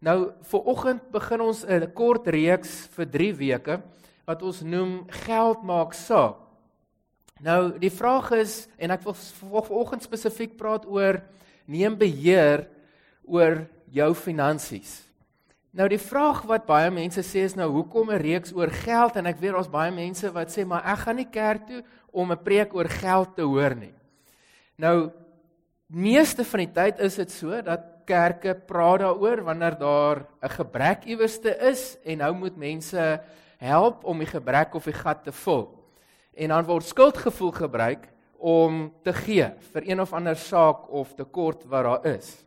Nou vir oggend begin ons 'n kort reeks vir 3 weke wat ons noem geld maak saak. Nou die vraag is en ek wil vir oggend spesifiek praat oor neem beheer oor jou finansies. Nou die vraag wat baie mense sê is nou hoekom 'n reeks oor geld en ek weet daar's baie mense wat sê maar ek gaan nie kerk toe om 'n preek oor geld te hoor nie. Nou meeste van die tyd is dit so dat kerke praat daaroor wanneer daar 'n gebrek iewerste is en nou moet mense help om die gebrek of die gat te vul. En dan word skuldgevoel gebruik om te gee vir een of ander saak of tekort wat daar is.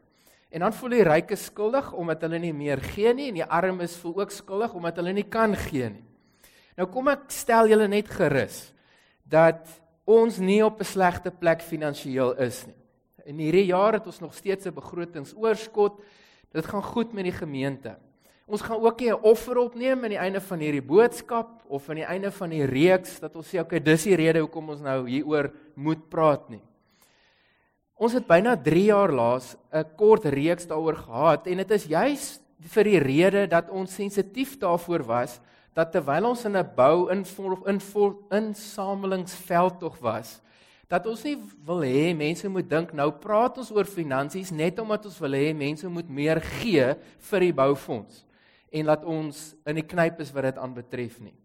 En dan voel die rykes skuldig omdat hulle nie meer gee nie en die armes voel ook skuldig omdat hulle nie kan gee nie. Nou kom ek stel julle net gerus dat ons nie op 'n slegte plek finansiëel is nie. In hierdie jaar het ons nog steeds 'n begrotingsoorskot. Dit gaan goed met die gemeente. Ons gaan ook 'n offer opneem aan die einde van hierdie boodskap of aan die einde van die reeks dat ons sê okay, dis die rede hoekom ons nou hieroor moet praat nie. Ons het byna 3 jaar laas 'n kort reeks daaroor gehad en dit is juis vir die rede dat ons sensitief daarvoor was dat terwyl ons in 'n bou in in insamelingsveld tog was, dat ons nie wil hê mense moet dink nou praat ons oor finansies net omdat ons wil hê mense moet meer gee vir die boufonds en laat ons in die knyp is wat dit aanbetref nie.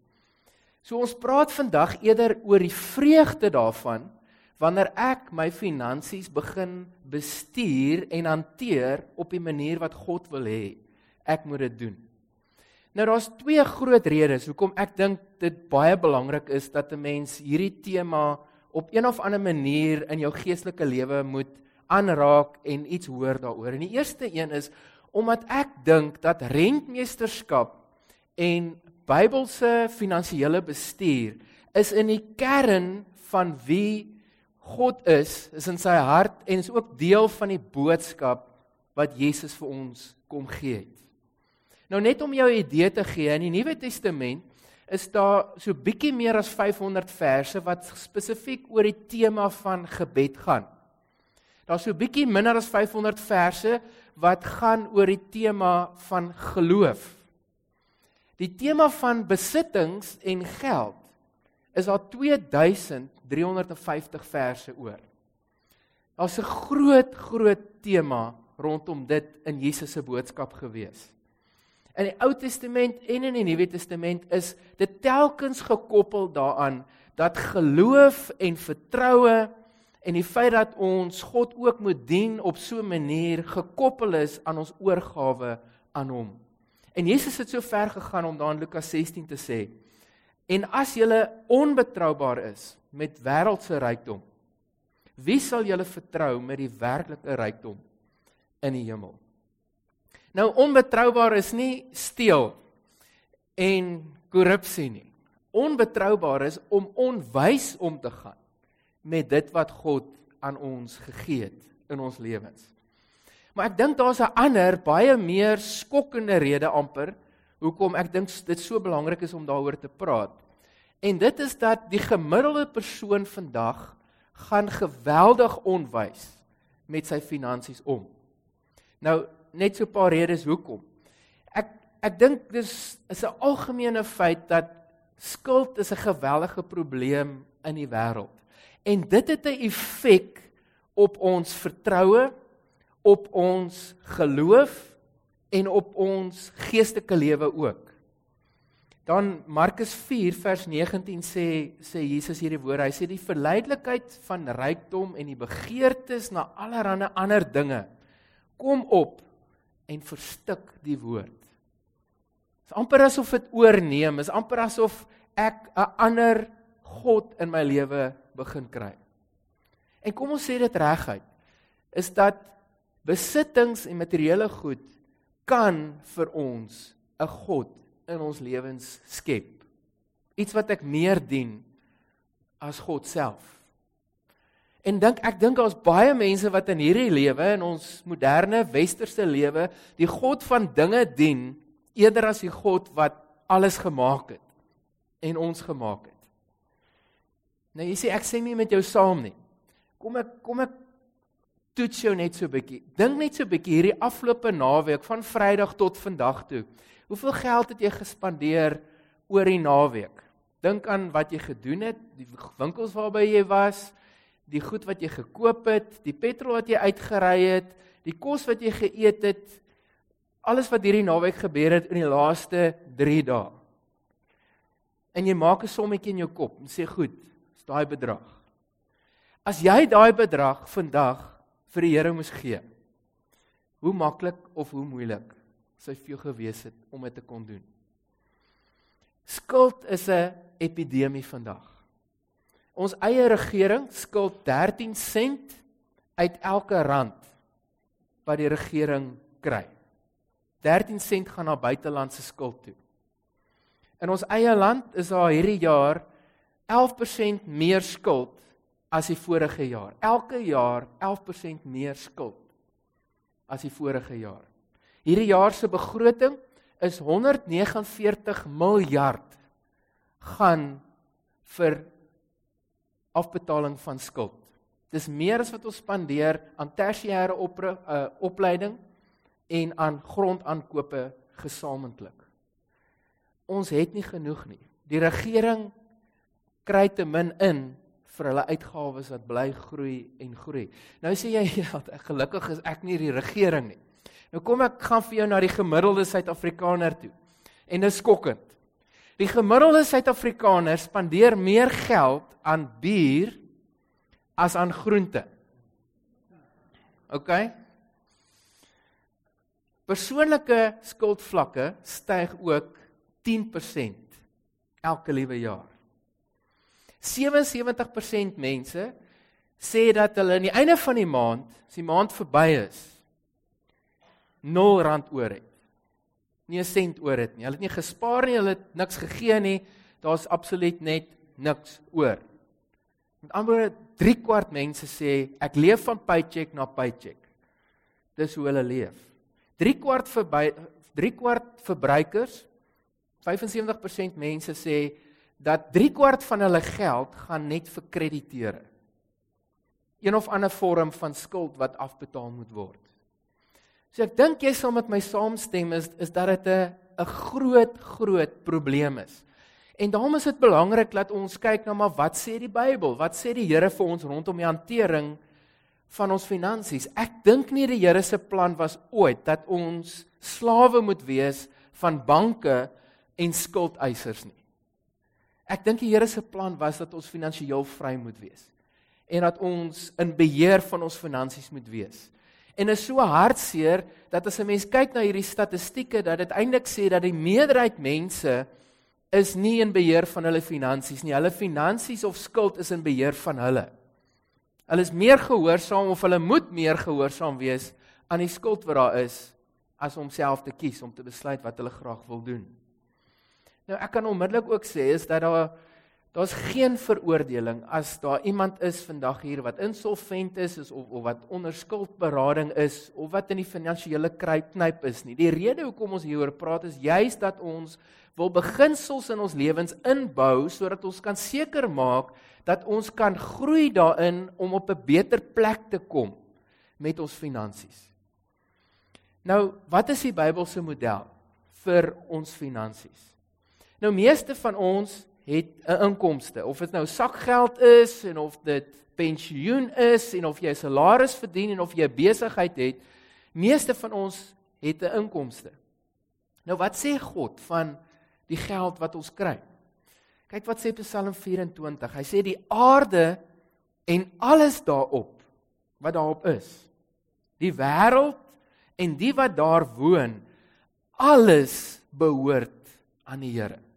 So ons praat vandag eerder oor die vreugde daarvan wanneer ek my finansies begin bestuur en hanteer op die manier wat God wil hê ek moet dit doen. Nou daar's twee groot redes hoekom ek dink dit baie belangrik is dat 'n mens hierdie tema op een of ander manier in jou geestelike lewe moet aanraak en iets hoor daaroor. En die eerste een is omdat ek dink dat rentmeesterskap en Bybelse finansiële bestuur is in die kern van wie God is, is in sy hart en is ook deel van die boodskap wat Jesus vir ons kom gee het. Nou net om jou 'n idee te gee, in die Nuwe Testament is daar so bietjie meer as 500 verse wat spesifiek oor die tema van gebed gaan. Daar's so bietjie minder as 500 verse wat gaan oor die tema van geloof. Die tema van besittings en geld is daar 2350 verse oor. Daar's 'n groot groot tema rondom dit in Jesus se boodskap gewees in die Ou Testament en in die Nuwe Testament is dit telkens gekoppel daaraan dat geloof en vertroue en die feit dat ons God ook moet dien op so 'n manier gekoppel is aan ons oorgawe aan hom. En Jesus het so ver gegaan om daar in Lukas 16 te sê: "En as julle onbetroubaar is met wêreldse rykdom, wie sal julle vertrou met die werklike rykdom in die hemel?" Nou onbetroubaar is nie steel en korrupsie nie. Onbetroubaar is om onwys om te gaan met dit wat God aan ons gegee het in ons lewens. Maar ek dink daar's 'n ander baie meer skokkende rede amper hoekom ek dink dit so belangrik is om daaroor te praat. En dit is dat die gemiddelde persoon vandag gaan geweldig onwys met sy finansies om. Nou net so 'n paar redes hoekom. Ek ek dink dis is 'n algemene feit dat skuld is 'n geweldige probleem in die wêreld. En dit het 'n effek op ons vertroue, op ons geloof en op ons geestelike lewe ook. Dan Markus 4 vers 19 sê sê Jesus hierdie woorde. Hy sê die verleidelikheid van rykdom en die begeertes na allerlei ander dinge kom op en verstik die woord. Dit is amper asof dit oorneem, is amper asof ek 'n ander god in my lewe begin kry. En kom ons sê dit reguit, is dat besittings en materiële goed kan vir ons 'n god in ons lewens skep. Iets wat ek meer dien as God self. En dink ek dink daar's baie mense wat in hierdie lewe in ons moderne westerse lewe die God van dinge dien eerder as die God wat alles gemaak het en ons gemaak het. Nou jy sê ek sê nie met jou saam nie. Kom ek kom ek Toets jou net so bietjie. Dink net so bietjie hierdie afgelope naweek van Vrydag tot vandag toe. Hoeveel geld het jy gespandeer oor die naweek? Dink aan wat jy gedoen het, die winkels waarby jy was, die goed wat jy gekoop het, die petrol wat jy uitgery het, die kos wat jy geëet het, alles wat hierdie naweek gebeur het in die laaste 3 dae. En jy maak 'n sommetjie in jou kop en sê goed, is daai bedrag. As jy daai bedrag vandag vir die Here moes gee, hoe maklik of hoe moeilik sou vir jou gewees het om dit te kon doen? Skuld is 'n epidemie vandag. Ons eie regering skuld 13 sent uit elke rand wat die regering kry. 13 sent gaan na buitelandse skuld toe. In ons eie land is daar hierdie jaar 11% meer skuld as die vorige jaar. Elke jaar 11% meer skuld as die vorige jaar. Hierdie jaar se begroting is 149 miljard gaan vir afbetaling van skuld. Dis meer as wat ons spandeer aan tersiêre op, uh, opleiding en aan grondaankope gesamentlik. Ons het nie genoeg nie. Die regering kry te min in vir hulle uitgawes wat bly groei en groei. Nou sê jy ja, gelukkig is ek nie die regering nie. Nou kom ek gaan vir jou na die gemiddelde Suid-Afrikaner toe. En dit is skokkend. Die gemiddelde Suid-Afrikaner spandeer meer geld aan bier as aan groente. OK? Persoonlike skuldvlakke styg ook 10% elke liewe jaar. 77% mense sê dat hulle aan die einde van die maand, as die maand verby is, 0 rand oor het. Nie 'n sent oor het nie. Hulle het nie gespaar nie, hulle het niks gegee nie. Daar's absoluut net niks oor. Met ander woorde, 3 kwart mense sê ek leef van paycheck na paycheck. Dis hoe hulle leef. 3 kwart verby 3 kwart verbruikers 75% mense sê dat 3 kwart van hulle geld gaan net vir krediteure. Een of ander vorm van skuld wat afbetaal moet word. So ek dink jy sal met my saamstem is is dat dit 'n 'n groot groot probleem is. En daarom is dit belangrik dat ons kyk na maar wat sê die Bybel? Wat sê die Here vir ons rondom die hantering van ons finansies? Ek dink nie die Here se plan was ooit dat ons slawe moet wees van banke en skuldeisers nie. Ek dink die Here se plan was dat ons finansiëel vry moet wees en dat ons in beheer van ons finansies moet wees. En is so hartseer dat as 'n mens kyk na hierdie statistieke dat dit eintlik sê dat die meerderheid mense is nie in beheer van hulle finansies nie. Hulle finansies of skuld is in beheer van hulle. Hulle is meer gehoorsaam of hulle moet meer gehoorsaam wees aan die skuld wat daar is as om self te kies om te besluit wat hulle graag wil doen. Nou ek kan onmiddellik ook sê is dat daar daar's geen veroordeling as daar iemand is vandag hier wat insolvent is, is of of wat onder skuldberading is of wat in die finansiële knyp is nie. Die rede hoekom ons hieroor praat is juis dat ons wil beginsels in ons lewens inbou sodat ons kan seker maak dat ons kan groei daarin om op 'n beter plek te kom met ons finansies. Nou, wat is die Bybelse model vir ons finansies? Nou meeste van ons het 'n inkomste, of dit nou sakgeld is en of dit pensioen is en of jy 'n salaris verdien en of jy 'n besigheid het, meeste van ons het 'n inkomste. Nou wat sê God van die geld wat ons kry? Kyk wat sê Psalm 24. Hy sê die aarde en alles daarop wat daarop is. Die wêreld en die wat daar woon, alles behoort aan die Here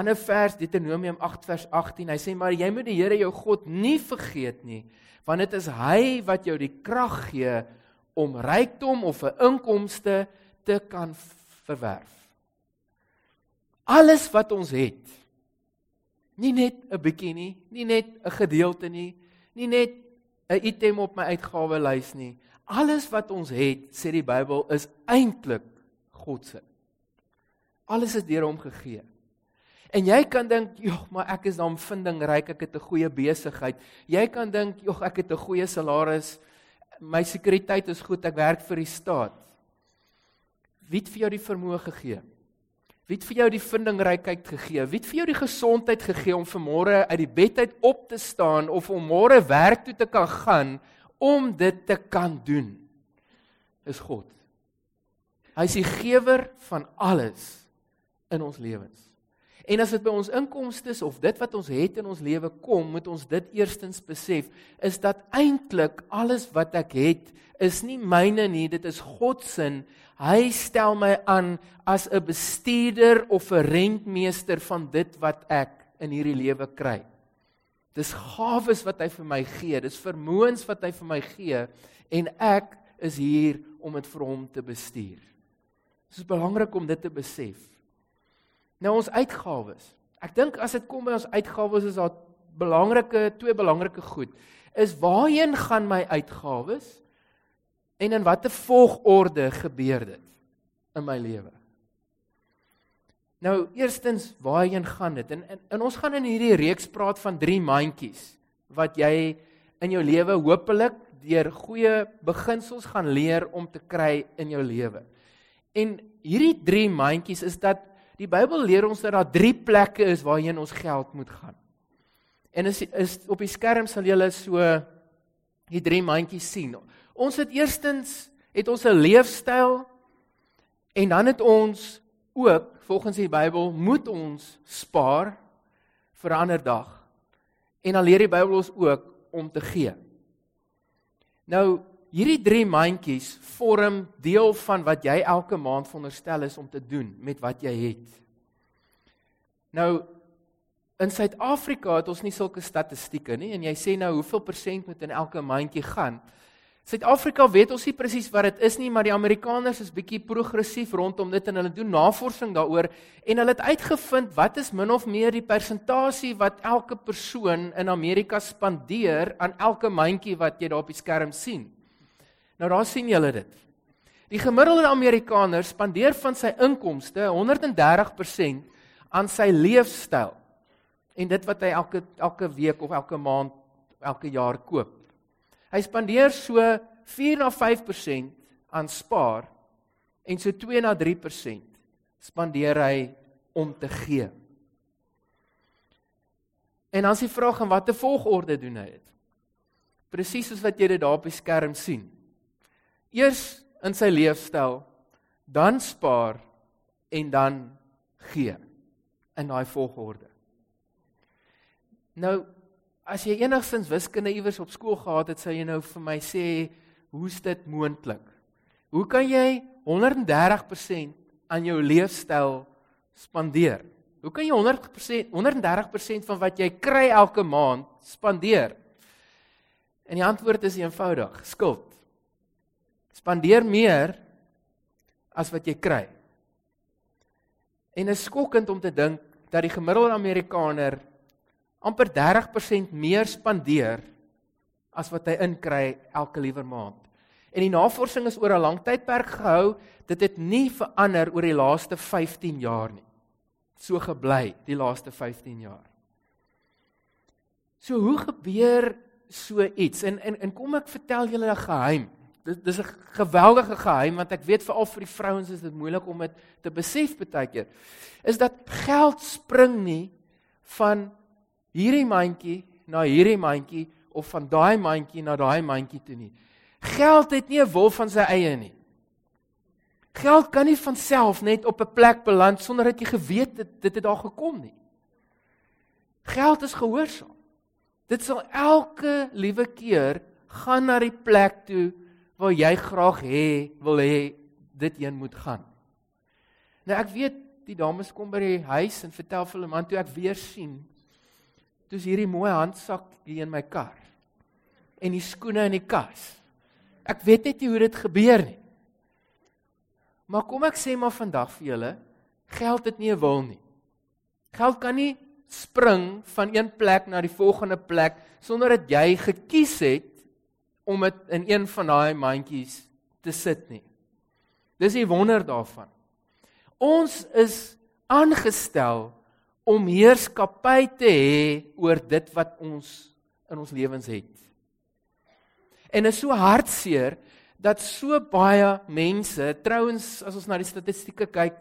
ander vers Deuteronomium 8 vers 18. Hy sê maar jy moet die Here jou God nie vergeet nie, want dit is hy wat jou die krag gee om rykdom of 'n inkomste te kan verwerf. Alles wat ons het. Nie net 'n bietjie nie, nie net 'n gedeelte nie, nie net 'n item op my uitgawelys nie. Alles wat ons het, sê die Bybel, is eintlik God se. Alles is deur hom gegee. En jy kan dink, "Jog, maar ek is dan vindingryk, ek het 'n goeie besigheid." Jy kan dink, "Jog, ek het 'n goeie salaris. My sekuriteit is goed, ek werk vir die staat." Wie het vir jou die vermoë gegee? Wie het vir jou die vindingrykheid gegee? Wie het vir jou die gesondheid gegee om vanmôre uit die bed uit op te staan of om môre werk toe te kan gaan om dit te kan doen? Is God. Hy is die gewer van alles in ons lewens. En as dit by ons inkomste of dit wat ons het in ons lewe kom, moet ons dit eerstens besef, is dat eintlik alles wat ek het is nie myne nie, dit is God se. Hy stel my aan as 'n bestuurder of 'n rentmeester van dit wat ek in hierdie lewe kry. Dis gawes wat hy vir my gee, dis vermoëns wat hy vir my gee en ek is hier om dit vir hom te bestuur. Dit is belangrik om dit te besef. Nou ons uitgawes. Ek dink as dit kom by ons uitgawes is daar belangrike twee belangrike goed. Is waarheen gaan my uitgawes? En in watter volgorde gebeur dit in my lewe? Nou, eerstens, waarheen gaan dit? En, en, en ons gaan in hierdie reeks praat van drie mandjies wat jy in jou lewe hopelik deur goeie beginsels gaan leer om te kry in jou lewe. En hierdie drie mandjies is dat Die Bybel leer ons dat daar drie plekke is waarheen ons geld moet gaan. En is is op die skerm sal julle so die drie mandjies sien. Ons het eerstens het ons 'n leefstyl en dan het ons ook volgens die Bybel moet ons spaar vir 'n ander dag. En dan leer die Bybel ons ook om te gee. Nou hierdie drie mandjies vorm deel van wat jy elke maand veronderstel is om te doen met wat jy het. Nou in Suid-Afrika het ons nie sulke statistieke nie en jy sê nou hoeveel persent moet in elke mandjie gaan. Suid-Afrika weet ons nie presies wat dit is nie, maar die Amerikaners is bietjie progressief rondom dit en hulle doen navorsing daaroor en hulle het uitgevind wat is min of meer die persentasie wat elke persoon in Amerika spandeer aan elke mandjie wat jy daar op die skerm sien. Nou daar sien julle dit. Die gemiddelde Amerikaner spandeer van sy inkomste 130% aan sy leefstyl en dit wat hy elke elke week of elke maand elke jaar koop. Hy spandeer so 4 na 5% aan spaar en so 2 na 3% spandeer hy om te gee. En dan is die vraag in watter volgorde doen hy dit? Presies soos wat jy dit daar op die skerm sien. Eers in sy leefstyl, dan spaar en dan gee in daai volgorde. Nou as jy enigstens wiskunde iewers op skool gehad het, sou jy nou vir my sê hoe's dit moontlik? Hoe kan jy 130% aan jou leefstyl spandeer? Hoe kan jy 100% 130% van wat jy kry elke maand spandeer? En die antwoord is eenvoudig: skuld. Spandeer meer as wat jy kry. En is skokkend om te dink dat die gemiddelde Amerikaner amper 30% meer spandeer as wat hy inkry elke liewe maand. En die navorsing is oor 'n lang tydperk gehou, dit het nie verander oor die laaste 15 jaar nie. So gebly die laaste 15 jaar. So hoe gebeur so iets? En en en kom ek vertel julle 'n geheim dis dis 'n geweldige geheim want ek weet veral vir die vrouens is dit moeilik om dit te besef baie keer. Is dat geld spring nie van hierdie mandjie na hierdie mandjie of van daai mandjie na daai mandjie toe nie. Geld het nie 'n wil van sy eie nie. Geld kan nie van self net op 'n plek beland sonder dat jy geweet het dit het daar gekom nie. Geld is gehoorsaam. Dit sal elke liewe keer gaan na die plek toe waar jy graag hê wil hê dit een moet gaan. Nou ek weet die dames kom by die huis en vertel vir hulle man toe ek weer sien. Dis hierdie mooi handsak hier in my kar. En die skoene in die kas. Ek weet net nie hoe dit gebeur nie. Maar kom ek sê maar vandag vir julle, geld het nie 'n wil nie. Geld kan nie spring van een plek na die volgende plek sonder dat jy gekies het om dit in een van daai mandjies te sit nie. Dis die wonder daarvan. Ons is aangestel om heerskappy te hê oor dit wat ons in ons lewens het. En is so hartseer dat so baie mense, trouens as ons na die statistieke kyk,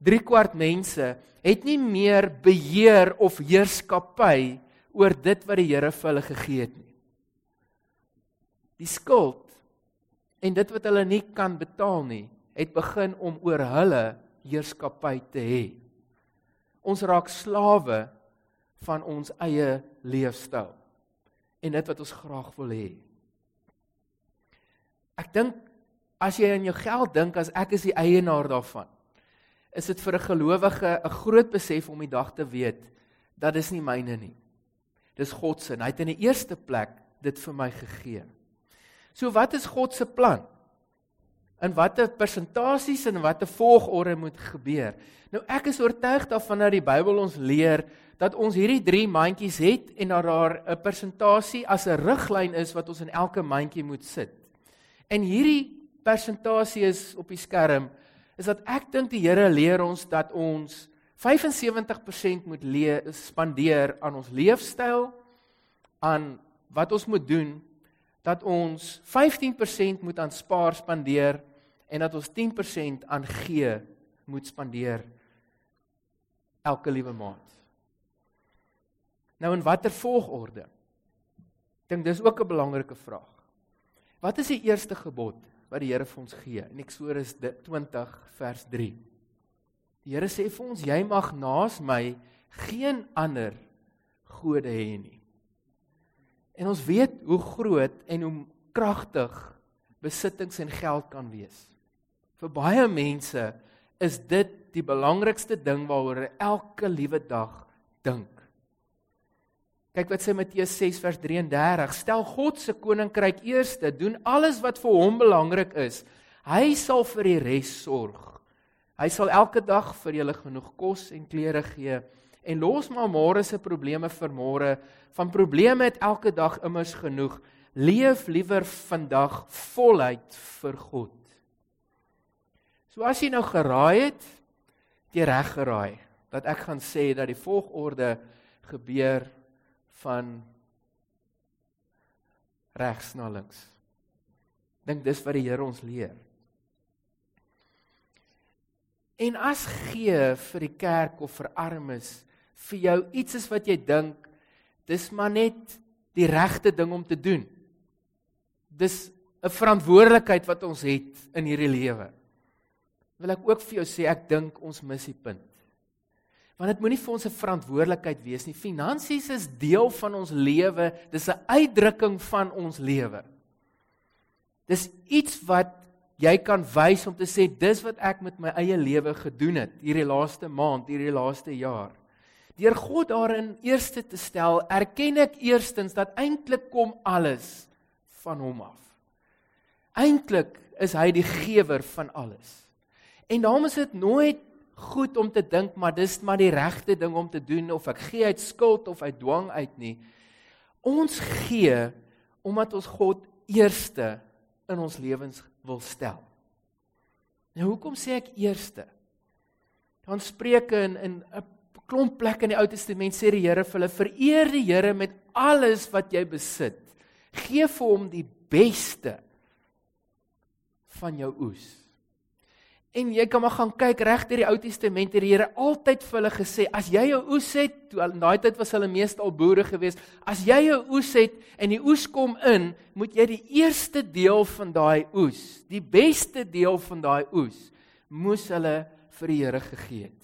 3 kwart mense het nie meer beheer of heerskappy oor dit wat die Here vir hulle gegee het nie. Die skuld en dit wat hulle nie kan betaal nie, het begin om oor hulle heerskappy te hê. Ons raak slawe van ons eie leefstyl en dit wat ons graag wil hê. Ek dink as jy aan jou geld dink as ek is die eienaar daarvan, is dit vir 'n gelowige 'n groot besef om die dag te weet dat dis nie myne nie. Dis God se. Hy het in die eerste plek dit vir my gegee. So wat is God se plan? In watter persentasies en watter volgorde moet gebeur? Nou ek is oortuig daarvan dat die Bybel ons leer dat ons hierdie drie mandjies het en dat daar 'n persentasie as 'n riglyn is wat ons in elke mandjie moet sit. En hierdie persentasie is op die skerm is dat ek dink die Here leer ons dat ons 75% moet spandeer aan ons leefstyl aan wat ons moet doen dat ons 15% moet aan spaar spandeer en dat ons 10% aan gee moet spandeer elke liewe maand. Nou in watter volgorde? Ek dink dis ook 'n belangrike vraag. Wat is die eerste gebod wat die Here vir ons gee in Eksodus 20 vers 3? Die Here sê vir ons jy mag naas my geen ander gode hê nie. En ons weet hoe groot en hoe kragtig besittings en geld kan wees. Vir baie mense is dit die belangrikste ding waaroor hulle elke liewe dag dink. Kyk wat sê Matteus 6 vers 33, stel God se koninkryk eerste, doen alles wat vir hom belangrik is. Hy sal vir die res sorg. Hy sal elke dag vir julle genoeg kos en klere gee en los maar môre se probleme vir môre. Van probleme het elke dag immers genoeg. Leef liewer vandag voluit vir God. So as jy nou geraai het, jy reg geraai dat ek gaan sê dat die volgorde gebeur van regs na links. Dink dis wat die Here ons leer. En as gee vir die kerk of vir armes vir jou iets is wat jy dink dis maar net die regte ding om te doen. Dis 'n verantwoordelikheid wat ons het in hierdie lewe. Wil ek ook vir jou sê ek dink ons mis die punt. Want dit moenie vir ons 'n verantwoordelikheid wees nie. Finansies is deel van ons lewe. Dis 'n uitdrukking van ons lewe. Dis iets wat jy kan wys om te sê dis wat ek met my eie lewe gedoen het hierdie laaste maand, hierdie laaste jaar deur God daarin eerste te stel, erken ek eerstens dat eintlik kom alles van hom af. Eintlik is hy die gewer van alles. En daarom is dit nooit goed om te dink maar dis maar die regte ding om te doen of ek gee uit skuld of uit dwang uit nie. Ons gee omdat ons God eerste in ons lewens wil stel. Nou hoekom sê ek eerste? Dan Spreuke in in 'n klomp plekke in die Ou Testament sê die Here vir hulle vereer die Here met alles wat jy besit. Geef vir hom die beste van jou oes. En jy kan maar gaan kyk reg deur die Ou Testament het die Here altyd vir hulle gesê as jy jou oes het, toe in daai tyd was hulle meestal boere geweest, as jy jou oes het en die oes kom in, moet jy die eerste deel van daai oes, die beste deel van daai oes, moes hulle vir die Here gegee het.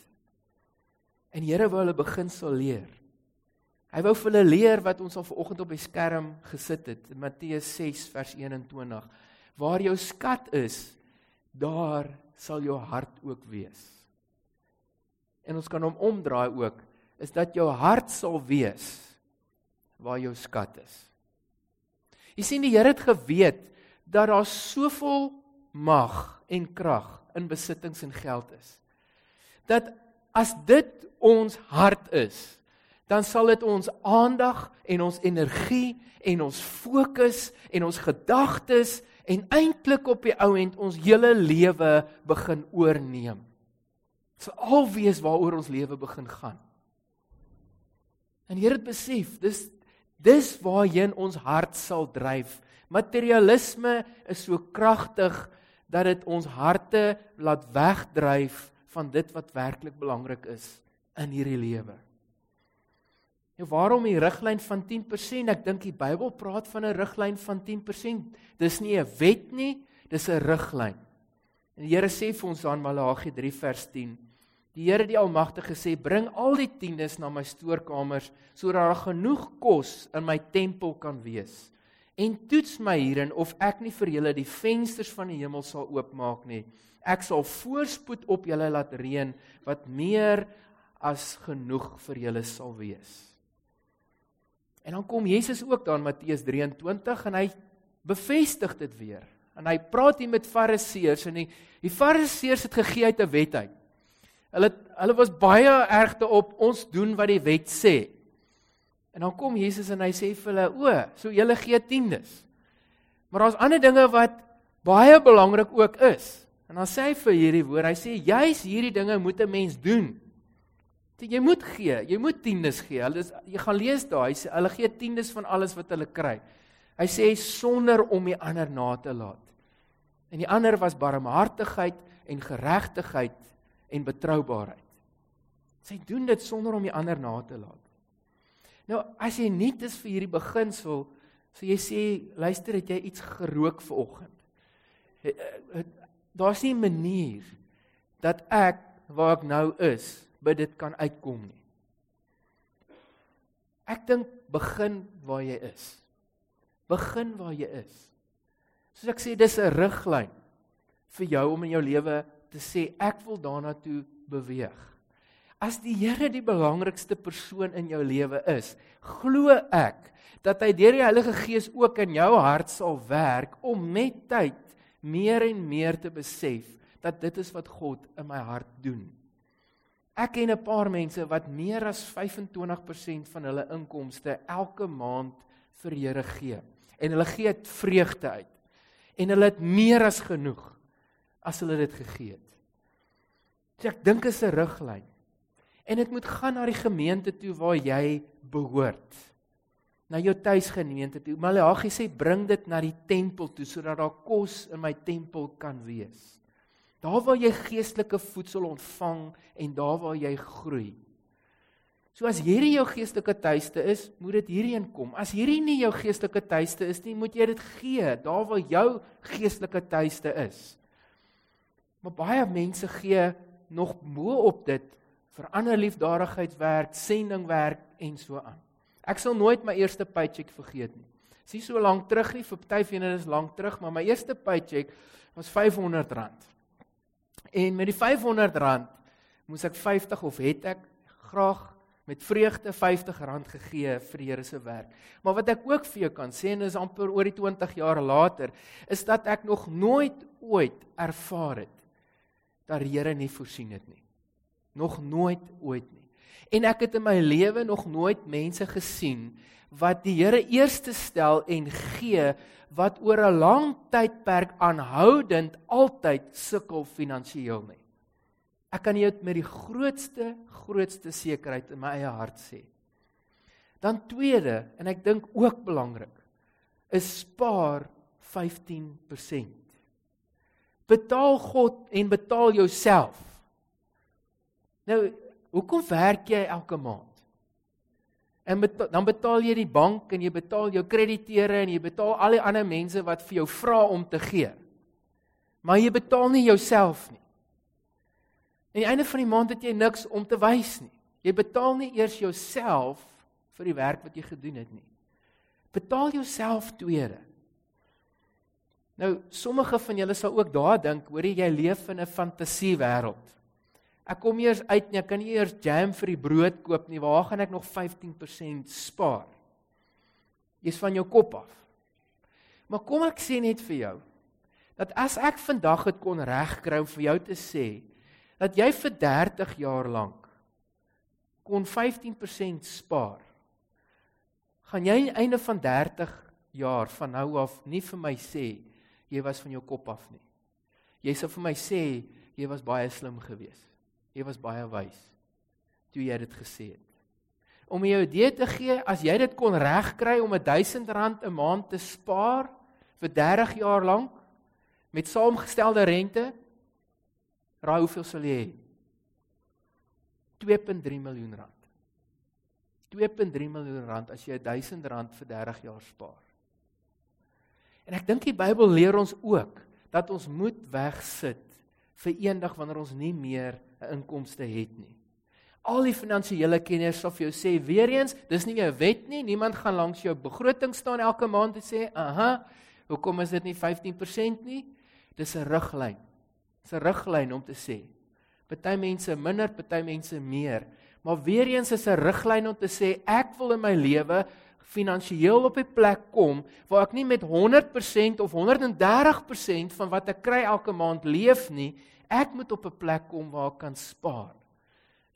En Here wou hulle beginsel leer. Hy wou vir hulle leer wat ons al vanoggend op die skerm gesit het in Matteus 6 vers 21. Waar jou skat is, daar sal jou hart ook wees. En ons kan hom omdraai ook, is dat jou hart sal wees waar jou skat is. Jy sien die Here het geweet dat daar soveel mag en krag in besittings en geld is. Dat as dit ons hart is, dan sal dit ons aandag en ons energie en ons fokus en ons gedagtes en eintlik op die ou end ons hele lewe begin oorneem. Dit sal al wees waaroor ons lewe begin gaan. En Here het besef, dis dis waarheen ons hart sal dryf. Materialisme is so kragtig dat dit ons harte laat wegdryf van dit wat werklik belangrik is in hierdie lewe. Nou waarom die riglyn van 10%? Ek dink die Bybel praat van 'n riglyn van 10%. Dis nie 'n wet nie, dis 'n riglyn. En die Here sê vir ons aan Malagi 3 vers 10: Die Here die Almagtige sê: "Bring al die tiendes na my stoorkamers sodat daar genoeg kos in my tempel kan wees." En toets my hierin of ek nie vir julle die vensters van die hemel sal oopmaak nie. Ek sal voorspoed op julle laat reën wat meer as genoeg vir julle sal wees. En dan kom Jesus ook daar in Matteus 23 en hy bevestig dit weer. En hy praat hier met Fariseërs en die, die Fariseërs het gegee uit 'n wet uit. Hulle hulle was baie erg te op ons doen wat die wet sê. En dan kom Jesus en hy sê vir hulle: "O, so julle gee tiendes. Maar daar's ander dinge wat baie belangrik ook is." En dan sê hy vir hierdie woord, hy sê: "Juis hierdie dinge moet 'n mens doen." Dit jy moet gee, jy moet tiendes gee. Hulle is jy gaan lees daar, hy sê hulle gee tiendes van alles wat hulle kry. Hy sê sonder om die ander na te laat. En die ander was barmhartigheid en geregtigheid en betroubaarheid. Sy doen dit sonder om die ander na te laat. Nou as jy nie dis vir hierdie beginsel, so jy sê luister het jy iets gerook vanoggend. Daar's nie 'n manier dat ek waar ek nou is by dit kan uitkom nie. Ek dink begin waar jy is. Begin waar jy is. Soos ek sê dis 'n riglyn vir jou om in jou lewe te sê ek wil daarna toe beweeg. As die Here die belangrikste persoon in jou lewe is, glo ek dat hy deur die Heilige Gees ook in jou hart sal werk om met tyd meer en meer te besef dat dit is wat God in my hart doen. Ek ken 'n paar mense wat meer as 25% van hulle inkomste elke maand vir Here gee. En hulle gee dit vreugde uit. En hulle het meer as genoeg as hulle dit gegee het. So ek dink is 'n riglyn. En dit moet gaan na die gemeente toe waar jy behoort. Na jou tuisgemeente toe. Malagi sê bring dit na die tempel toe sodat daar kos in my tempel kan wees. Daar waar jy geestelike voedsel ontvang en daar waar jy groei. So as hierdie jou geestelike tuiste is, moet dit hierheen kom. As hierdie nie jou geestelike tuiste is nie, moet jy dit gee daar waar jou geestelike tuiste is. Maar baie mense gee nog bo op dit vir ander liefdadigheidswerk, sendingwerk en so aan. Ek sal nooit my eerste paycheck vergeet nie. Dis so lank terug nie, vir party van julle is lank terug, maar my eerste paycheck was R500. En met die R500 moes ek 50 of het ek graag met vreugde R50 gegee vir die Here se werk. Maar wat ek ook vir jou kan sê en is amper oor die 20 jaar later, is dat ek nog nooit ooit ervaar het dat die Here nie voorsien het nie. Nog nooit ooit nie. En ek het in my lewe nog nooit mense gesien wat die Here eerste stel en gee wat oor 'n lang tydperk aanhoudend altyd sukkel finansiëel nie. Ek kan jou met die grootste grootste sekerheid in my eie hart sê. Dan tweede en ek dink ook belangrik is spaar 15%. Betaal God en betaal jouself. Nou, hoekom werk jy elke maand? En betaal, dan betaal jy die bank en jy betaal jou krediteure en jy betaal al die ander mense wat vir jou vra om te gee. Maar jy betaal nie jouself nie. Aan die einde van die maand het jy niks om te wys nie. Jy betaal nie eers jouself vir die werk wat jy gedoen het nie. Betaal jouself tweede. Nou, sommige van julle sal ook daar dink, hoor jy leef in 'n fantasiewêreld. Ek kom eers uit nie, ek kan nie eers jam vir die brood koop nie. Waar gaan ek nog 15% spaar? Jy's van jou kop af. Maar kom ek sê net vir jou dat as ek vandag dit kon regkry om vir jou te sê dat jy vir 30 jaar lank kon 15% spaar. Gaan jy einde van 30 jaar van nou af nie vir my sê jy was van jou kop af nie. Jy sê vir my sê jy was baie slim geweest. Jy was baie wys toe jy dit gesê het. om jou idee te gee, as jy dit kon regkry om R1000 'n maand te spaar vir 30 jaar lank met saamgestelde rente, raai hoeveel sal jy hê? 2.3 miljoen rand. 2.3 miljoen rand as jy R1000 vir 30 jaar spaar. En ek dink die Bybel leer ons ook dat ons moet wegsit vir eendag wanneer ons nie meer 'n inkomste het nie. Al die finansiële kenners sal vir jou sê weer eens, dis nie 'n wet nie. Niemand gaan langs jou begroting staan elke maand en sê, "Aha, hoekom is dit nie 15% nie?" Dis 'n riglyn. Dis 'n riglyn om te sê. Party mense minder, party mense meer. Maar weer eens is 'n riglyn om te sê ek wil in my lewe finansiëel op 'n plek kom waar ek nie met 100% of 130% van wat ek kry elke maand leef nie. Ek moet op 'n plek kom waar ek kan spaar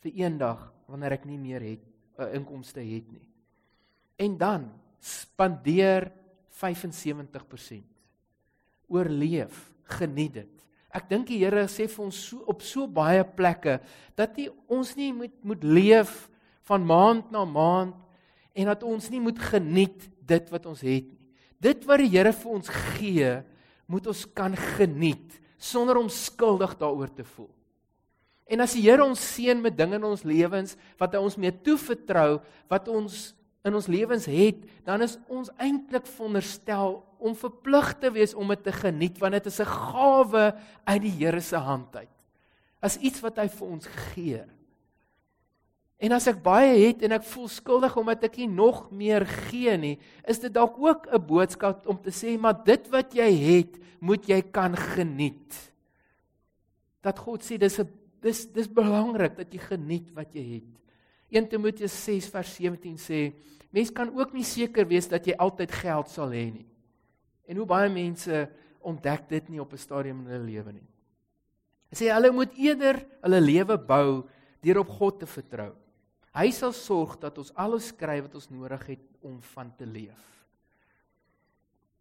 vir eendag wanneer ek nie meer het 'n uh, inkomste het nie. En dan spandeer 75%. Oorleef, geniet dit. Ek dink die Here sê vir ons so op so baie plekke dat nie, ons nie moet moet leef van maand na maand en dat ons nie moet geniet dit wat ons het nie. Dit wat die Here vir ons gee, moet ons kan geniet sonder om skuldig daaroor te voel. En as die Here ons seën met dinge in ons lewens wat hy ons mee toevertrou, wat ons in ons lewens het, dan is ons eintlik veronderstel om verplig te wees om dit te geniet want dit is 'n gawe uit die Here se hand uit. As iets wat hy vir ons gee. En as ek baie het en ek voel skuldig omdat ek nie nog meer gee nie, is dit dalk ook 'n boodskap om te sê maar dit wat jy het, moet jy kan geniet. Dat God sê dis 'n dis dis belangrik dat jy geniet wat jy het. 1 Timoteus 6 vers 17 sê mens kan ook nie seker wees dat jy altyd geld sal hê nie. En hoe baie mense ontdek dit nie op 'n stadium in hulle lewe nie. Hy sê hulle moet eerder hulle lewe bou deur op God te vertrou. Hy sal sorg dat ons alles kry wat ons nodig het om van te leef.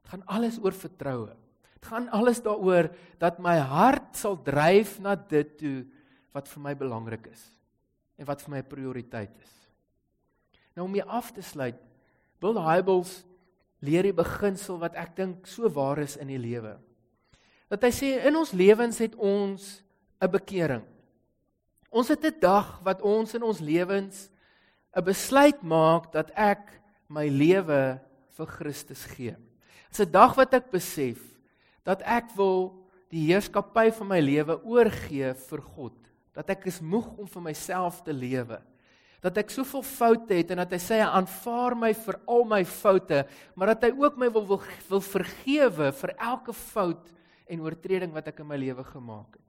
Dit gaan alles oor vertroue. Dit gaan alles daaroor dat my hart sal dryf na dit toe wat vir my belangrik is en wat vir my prioriteit is. Nou om mee af te sluit, Bill Hybels leer die beginsel wat ek dink so waar is in die lewe. Dat hy sê in ons lewens het ons 'n bekering. Ons het 'n dag wat ons in ons lewens 'n besluit maak dat ek my lewe vir Christus gee. Dit's 'n dag wat ek besef dat ek wil die heerskappy van my lewe oorgee vir God. Dat ek is moeg om vir myself te lewe. Dat ek soveel foute het en dat hy sê hy aanvaar my vir al my foute, maar dat hy ook my wil wil, wil vergewe vir elke fout en oortreding wat ek in my lewe gemaak het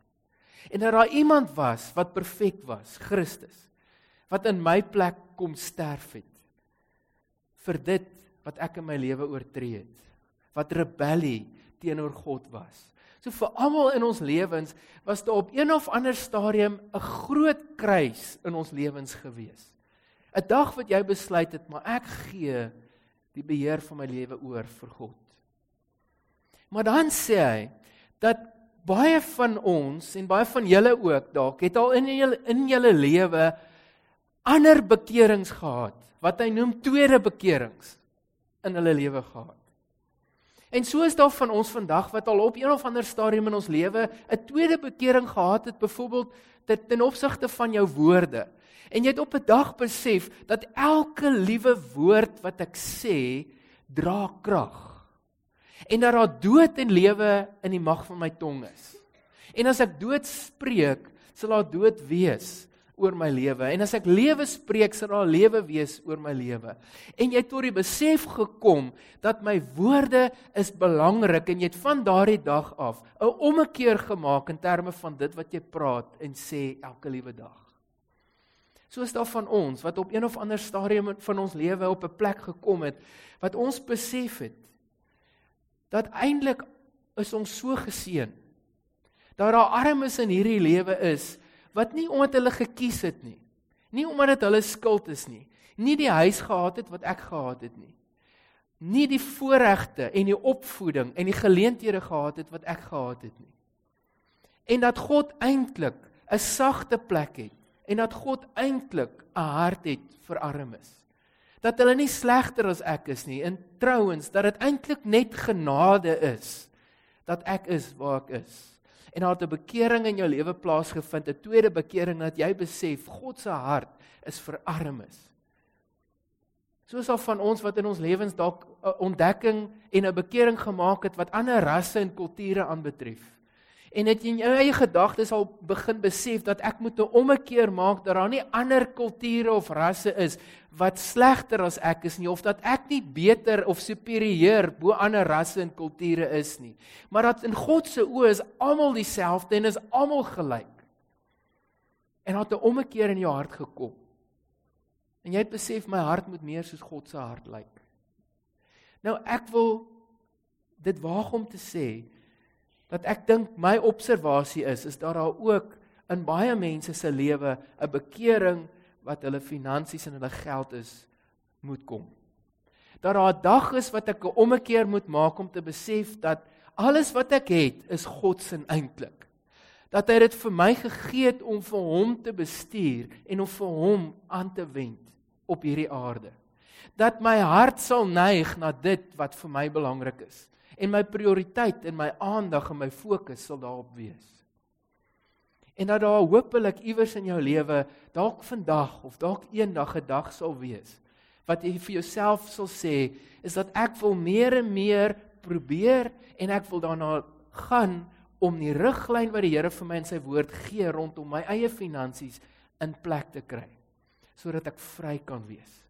en dat daar iemand was wat perfek was, Christus, wat in my plek kom sterf het vir dit wat ek in my lewe oortree het, wat rebellie teenoor God was. So vir almal in ons lewens was daar op een of ander stadium 'n groot kruis in ons lewens gewees. 'n Dag wat jy besluit het, maar ek gee die beheer van my lewe oor vir God. Maar dan sê hy dat baie van ons en baie van julle ook dalk het al in julle in julle lewe ander bekerings gehad wat hy noem tweede bekerings in hulle lewe gehad. En so is daar van ons vandag wat al op een of ander stadium in ons lewe 'n tweede bekering gehad het, byvoorbeeld ten opsigte van jou woorde. En jy het op 'n dag besef dat elke liewe woord wat ek sê, dra krag en dat daar dood en lewe in die mag van my tong is. En as ek dood spreek, sal daar dood wees oor my lewe. En as ek lewe spreek, sal daar lewe wees oor my lewe. En jy het tot die besef gekom dat my woorde is belangrik en jy het van daardie dag af 'n ommekeer gemaak in terme van dit wat jy praat en sê elke liewe dag. So is daar van ons wat op een of ander stadium van ons lewe op 'n plek gekom het wat ons besef het dat eintlik is ons so geseën dat daar armes in hierdie lewe is wat nie omdat hulle gekies het nie nie omdat dit hulle skuld is nie nie die huis gehad het wat ek gehad het nie nie die voorregte en die opvoeding en die geleenthede gehad het wat ek gehad het nie en dat God eintlik 'n sagte plek het en dat God eintlik 'n hart het vir armes. Dat hulle nie slegter as ek is nie. En trouens dat dit eintlik net genade is dat ek is waar ek is. En daar het 'n bekering in jou lewe plaasgevind, 'n tweede bekering dat jy besef God se hart is vir armes. Soos al van ons wat in ons lewens dalk 'n ontdekking en 'n bekering gemaak het wat ander rasse en kulture aanbetref. En jy in jou eie gedagtes al begin besef dat ek moet 'n ommekeer maak dat daar nie ander kulture of rasse is wat slegter as ek is nie of dat ek nie beter of superieur bo ander rasse en kulture is nie. Maar dat in God se oë is almal dieselfde en is almal gelyk. En het 'n ommekeer in jou hart gekom. En jy het besef my hart moet meer soos God se hart lyk. Nou ek wil dit waag om te sê dat ek dink my observasie is is dat daar ook in baie mense se lewe 'n bekering wat hulle finansies en hulle geld is moet kom. Dat daar 'n dag is wat ek 'n ommekeer moet maak om te besef dat alles wat ek het is God se eintlik dat hy dit vir my gegee het om vir hom te bestuur en om vir hom aan te wend op hierdie aarde. Dat my hart sal neig na dit wat vir my belangrik is en my prioriteit en my aandag en my fokus sal daarop wees. En dat daar hopelik iewers in jou lewe dalk vandag of dalk eendag 'n dag sal wees wat jy vir jouself sal sê is dat ek wil meer en meer probeer en ek wil daarna gaan om die riglyn wat die Here vir my in sy woord gee rondom my eie finansies in plek te kry sodat ek vry kan wees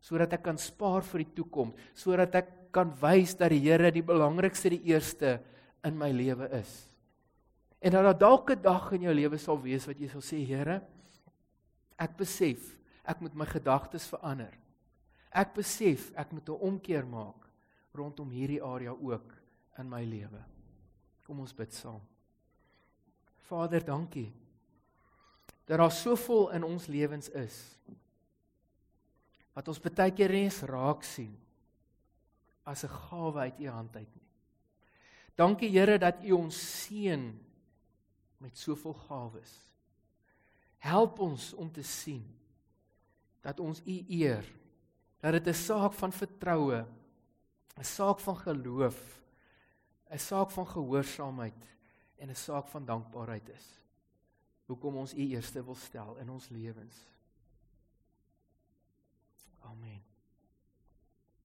sodat ek kan spaar vir die toekoms sodat ek kan wys dat die Here die belangrikste die eerste in my lewe is. En dat daar dalk 'n dag in jou lewe sal wees wat jy sal sê Here ek besef ek moet my gedagtes verander. Ek besef ek moet 'n omkeer maak rondom hierdie area ook in my lewe Kom ons bid saam. Vader, dankie dat daar soveel in ons lewens is wat ons baie keer nie eens raak sien as 'n gawe uit u hand uit nie. Dankie Here dat u ons seën met soveel gawes. Help ons om te sien dat ons u eer. Dat dit 'n saak van vertroue, 'n saak van geloof 'n saak van gehoorsaamheid en 'n saak van dankbaarheid is. Hoekom ons U eerste wil stel in ons lewens. Amen.